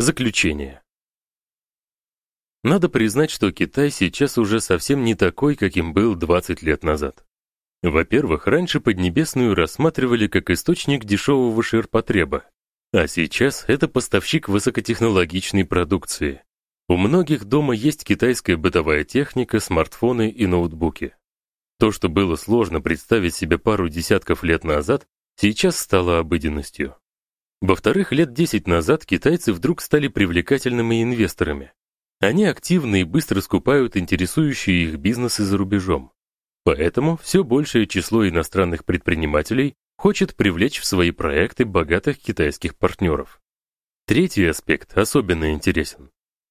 Заключение. Надо признать, что Китай сейчас уже совсем не такой, каким был 20 лет назад. Во-первых, раньше Поднебесную рассматривали как источник дешевого ширпотреба, а сейчас это поставщик высокотехнологичной продукции. У многих дома есть китайская бытовая техника, смартфоны и ноутбуки. То, что было сложно представить себе пару десятков лет назад, сейчас стало обыденностью. Во-вторых, лет 10 назад китайцы вдруг стали привлекательными инвесторами. Они активно и быстро скупают интересующие их бизнесы за рубежом. Поэтому все большее число иностранных предпринимателей хочет привлечь в свои проекты богатых китайских партнеров. Третий аспект особенно интересен.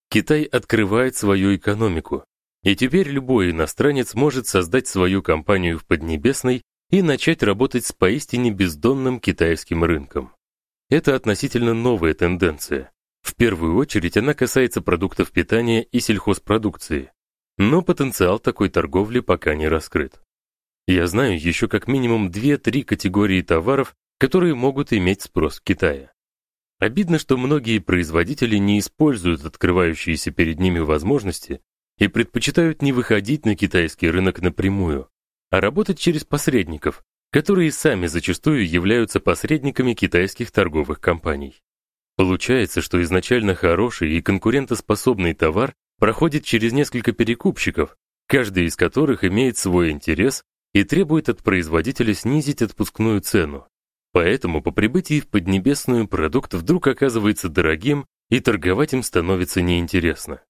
Китай открывает свою экономику, и теперь любой иностранец может создать свою компанию в Поднебесной и начать работать с поистине бездонным китайским рынком. Это относительно новая тенденция. В первую очередь она касается продуктов питания и сельхозпродукции. Но потенциал такой торговли пока не раскрыт. Я знаю еще как минимум 2-3 категории товаров, которые могут иметь спрос в Китае. Обидно, что многие производители не используют открывающиеся перед ними возможности и предпочитают не выходить на китайский рынок напрямую, а работать через посредников, которые сами зачастую являются посредниками китайских торговых компаний. Получается, что изначально хороший и конкурентоспособный товар проходит через несколько перекупщиков, каждый из которых имеет свой интерес и требует от производителя снизить отпускную цену. Поэтому по прибытии в Поднебесную продукт вдруг оказывается дорогим, и торговать им становится неинтересно.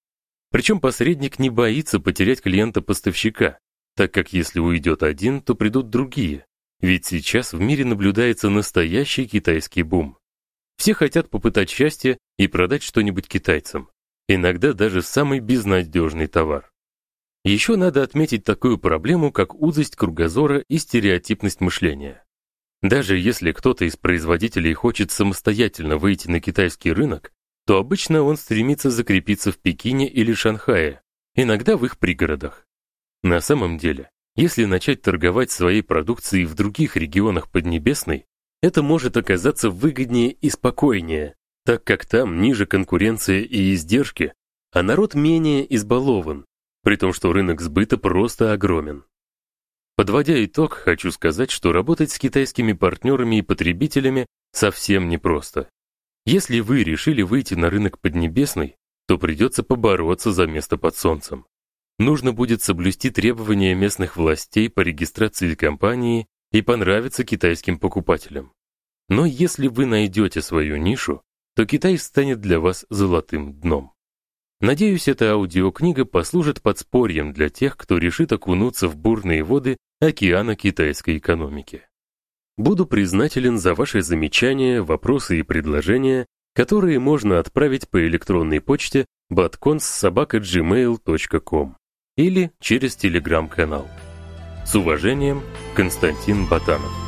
Причем посредник не боится потерять клиента-поставщика, так как если уйдет один, то придут другие, ведь сейчас в мире наблюдается настоящий китайский бум. Все хотят попытать счастье и продать что-нибудь китайцам, иногда даже самый безнадежный товар. Еще надо отметить такую проблему, как узость кругозора и стереотипность мышления. Даже если кто-то из производителей хочет самостоятельно выйти на китайский рынок, то обычно он стремится закрепиться в Пекине или Шанхае, иногда в их пригородах. На самом деле, если начать торговать своей продукцией в других регионах Поднебесной, это может оказаться выгоднее и спокойнее, так как там ниже конкуренция и издержки, а народ менее избалован, при том, что рынок сбыта просто огромен. Подводя итог, хочу сказать, что работать с китайскими партнерами и потребителями совсем непросто. Если вы решили выйти на рынок Поднебесной, то придется побороться за место под солнцем нужно будет соблюсти требования местных властей по регистрации компании и понравиться китайским покупателям. Но если вы найдете свою нишу, то Китай станет для вас золотым дном. Надеюсь, эта аудиокнига послужит подспорьем для тех, кто решит окунуться в бурные воды океана китайской экономики. Буду признателен за ваши замечания, вопросы и предложения, которые можно отправить по электронной почте batcons@gmail.com или через телеграм-канал. С уважением, Константин Батанов.